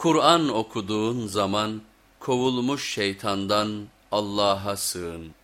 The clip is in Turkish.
Kur'an okuduğun zaman kovulmuş şeytandan Allah'a sığın.